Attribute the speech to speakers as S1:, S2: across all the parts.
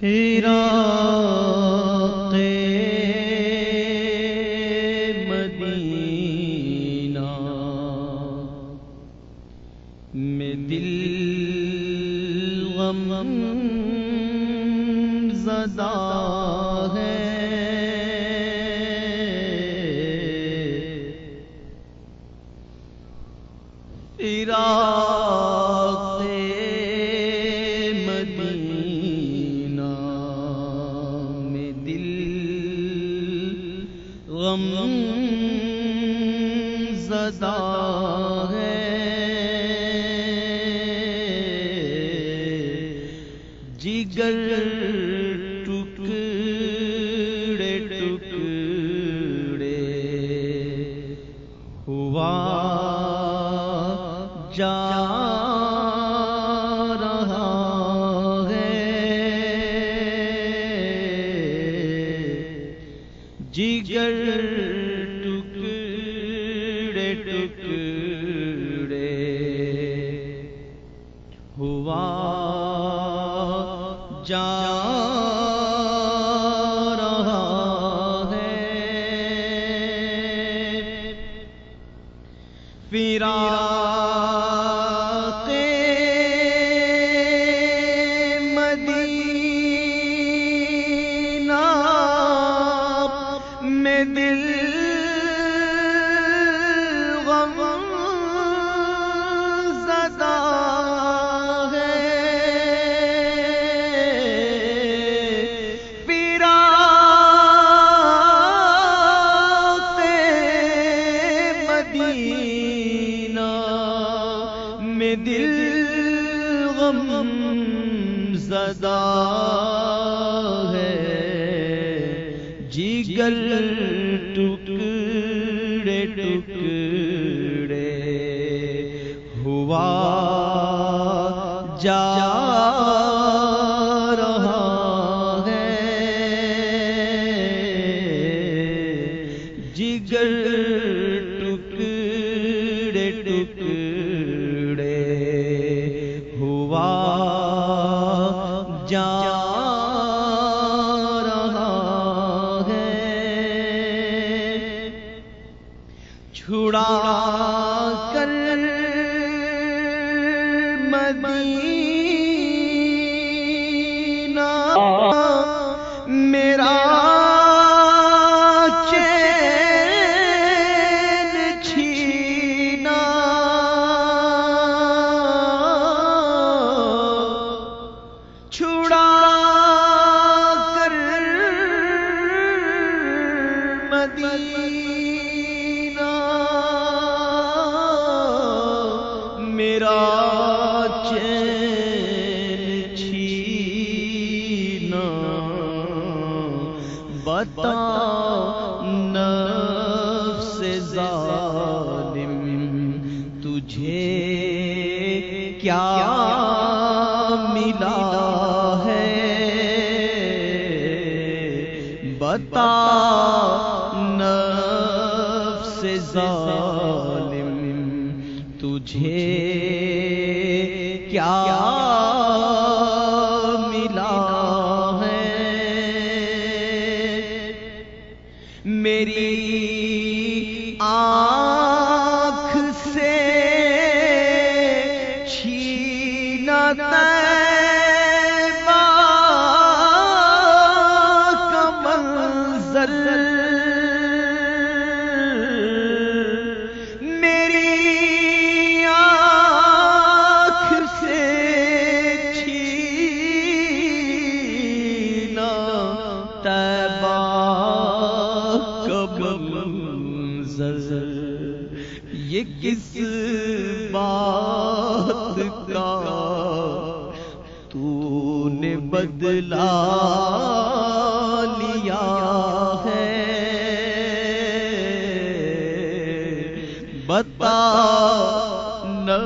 S1: تیرا ہے پیرا صدا ہے جگر مدینہ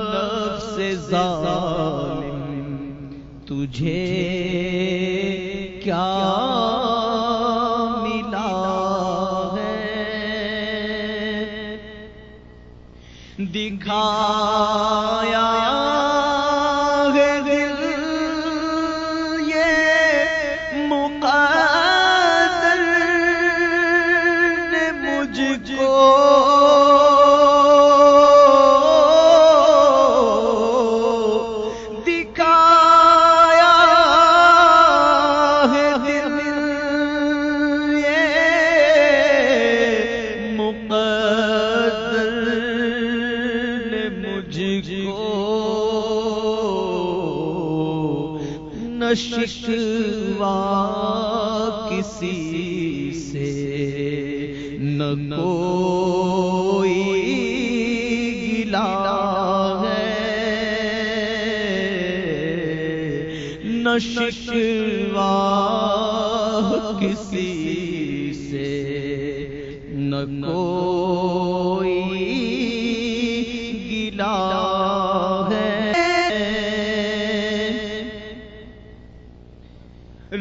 S1: نفس ظالم تجھے کیا ملا ہے؟ دکھایا شکوا کسی سے نہ کوئی گلا ہے۔ نہ شکوا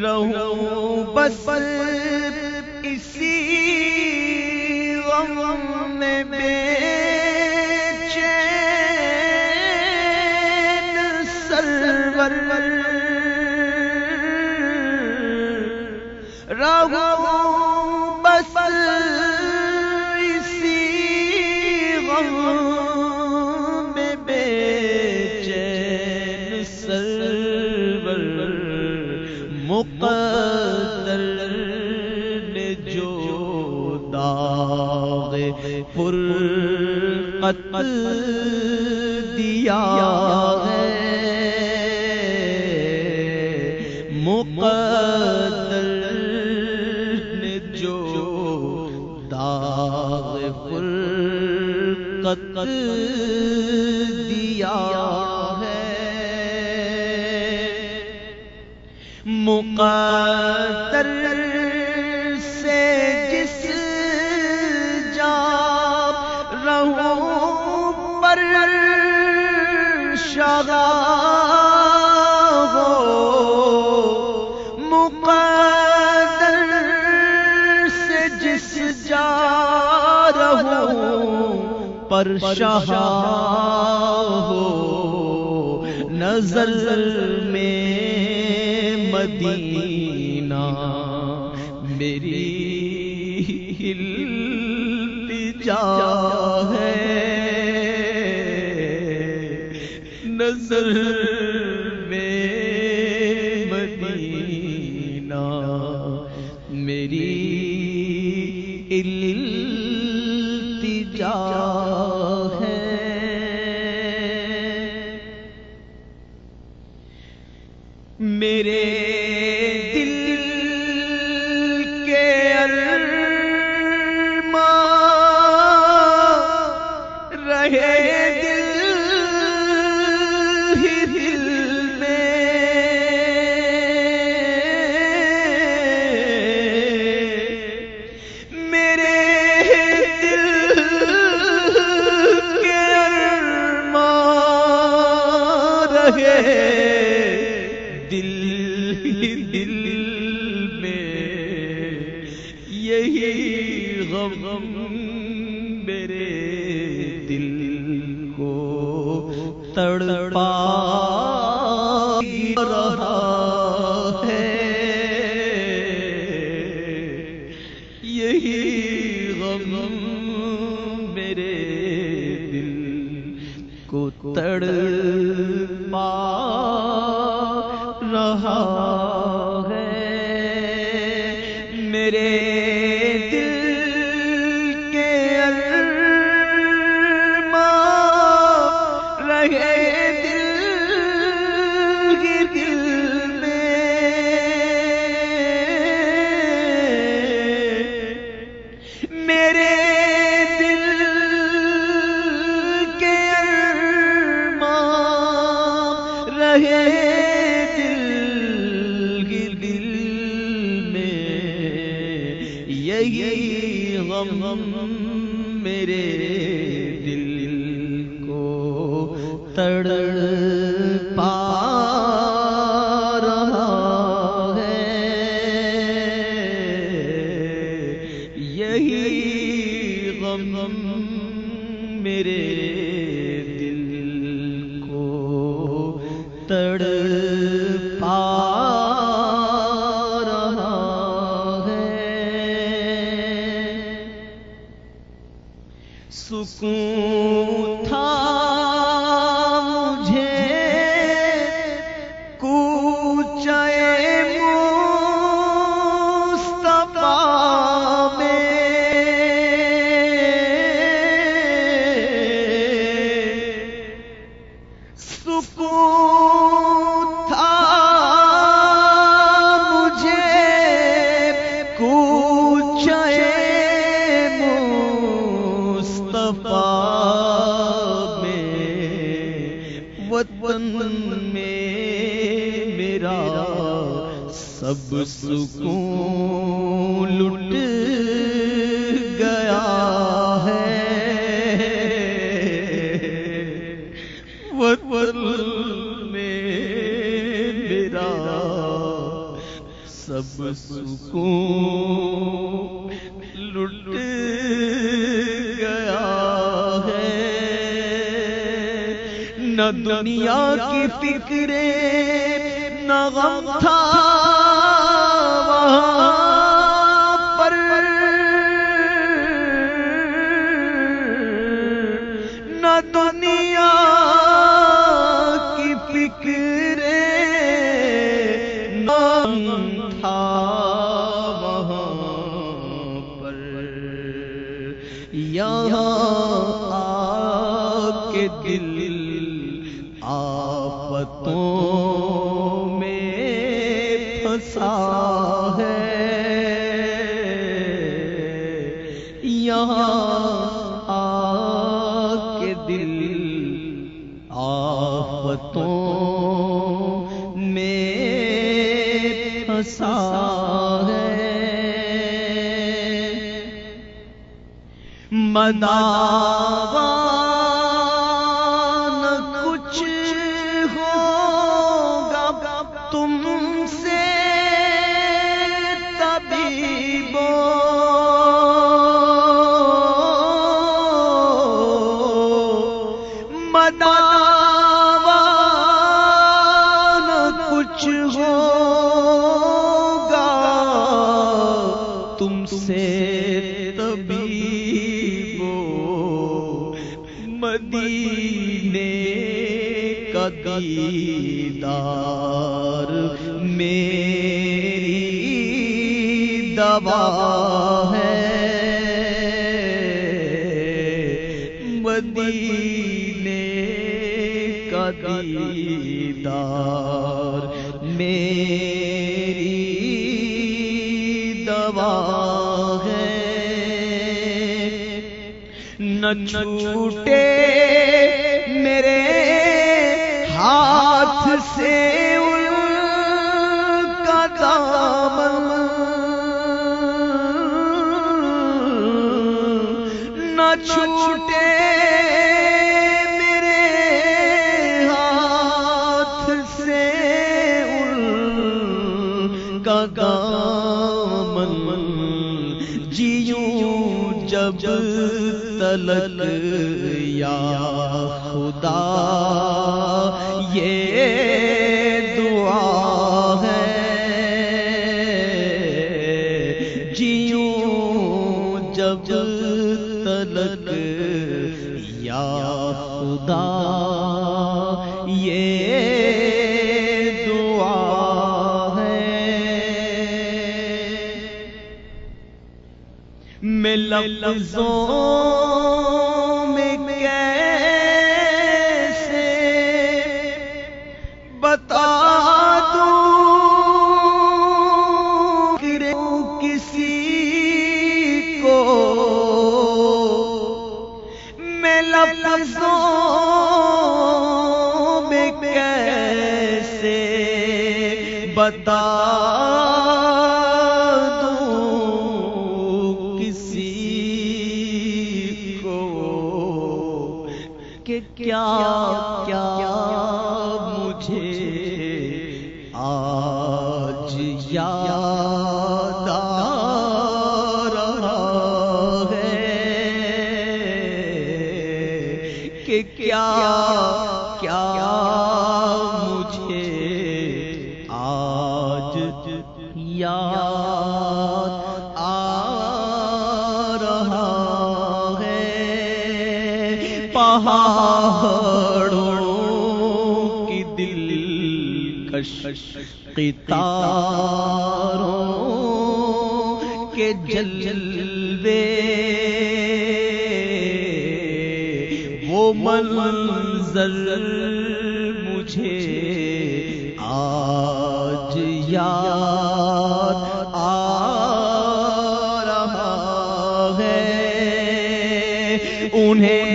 S1: رہوں بس اسی غم میں بے چین سرور رہوں رت دیا ہے۔ مقدر نے جو داغ فرقت دیا ہے۔ مقدر پر شاہ ہو نظر میں مدینہ میری ہل جا ہے۔ نظر سکون میرا سب سکون لٹ گیا ہے۔ وطن میں میرا سب سکون دنیا کی فکرے نہ غم تھا پر۔ نہ دنیا منا دیدار میری دوا ہے۔ مدینے کا دیدار میری دوا ہے۔ نہ چھوٹے سے ان کا دامن نہ چھوٹے میرے ہاتھ سے ان کا دامن جیوں جب تلک یا خدا یہ میں لفظوں یا قطاروں کے جلوے وہ منظر مجھے آج یاد آ رہا ہے انہیں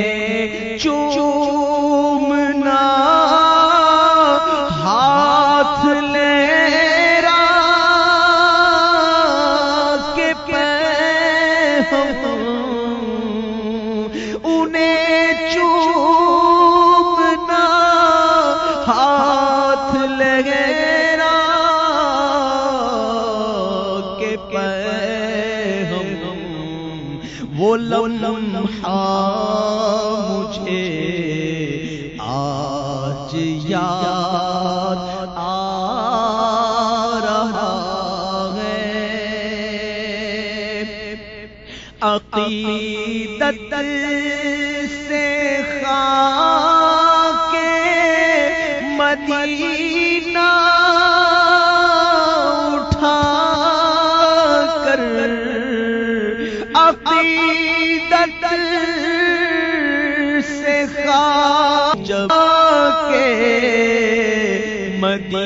S1: وہ لمحہ مجھے آج یاد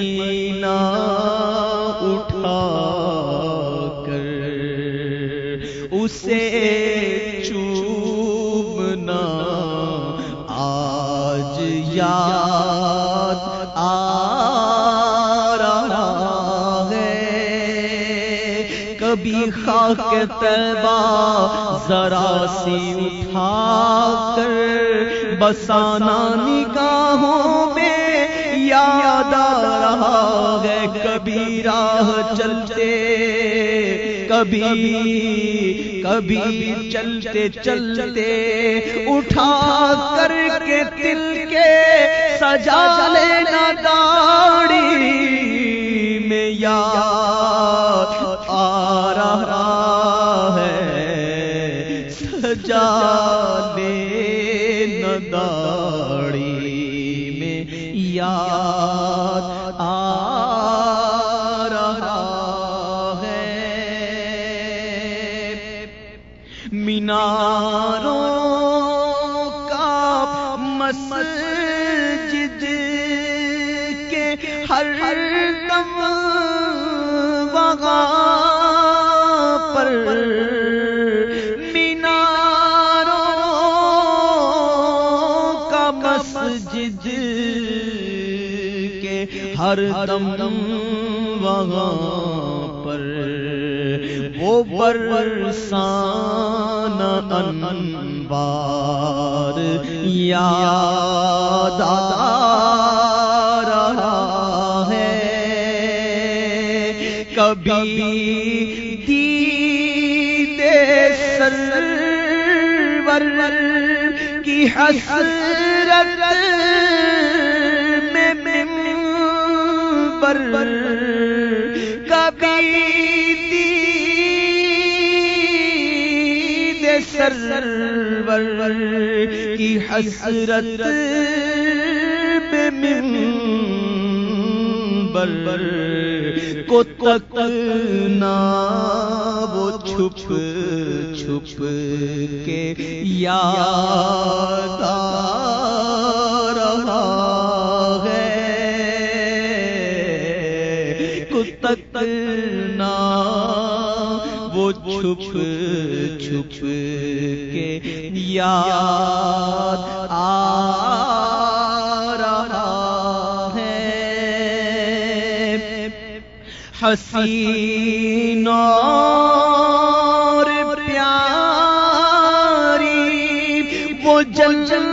S1: مدینہ اٹھا کر اسے چوبنا آج یاد آ رہا ہے۔ کبھی خاک تیبا ذرا سی اٹھا کر بسانا نگاہوں میں یاد آ رہا ہے کبھی راہ چلتے کبھی کبھی چلتے چلتے اٹھا کر کے دل کے سجا لینا داڑی میں یاد ہر دم وہاں پر، وہ برسان انبار یاد آ رہا ہے۔ کبھی دید سرور کی حسرت منبر کبھی دید سرور کی حسرت میں منبر کو تکنا وہ چھپ چھپ کے یاد آ رہا تکنا وہ چھپ چھپ کے یاد آ رہا ہے۔ حسین اور پیاری وہ جنت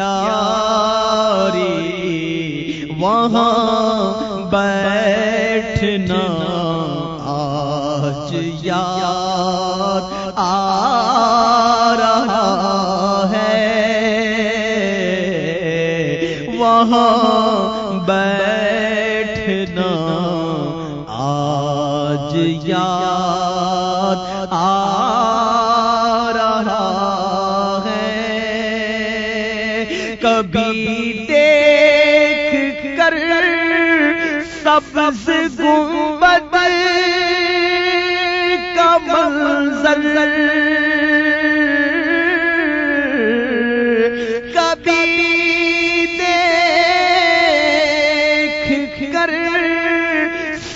S1: پیاری وہاں بیٹھنا آج یار آ کر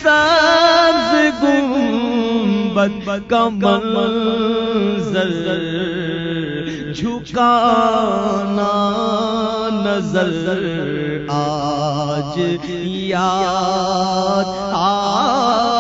S1: ساز گنبد کا منظر جھکانا نظر آج یاد آ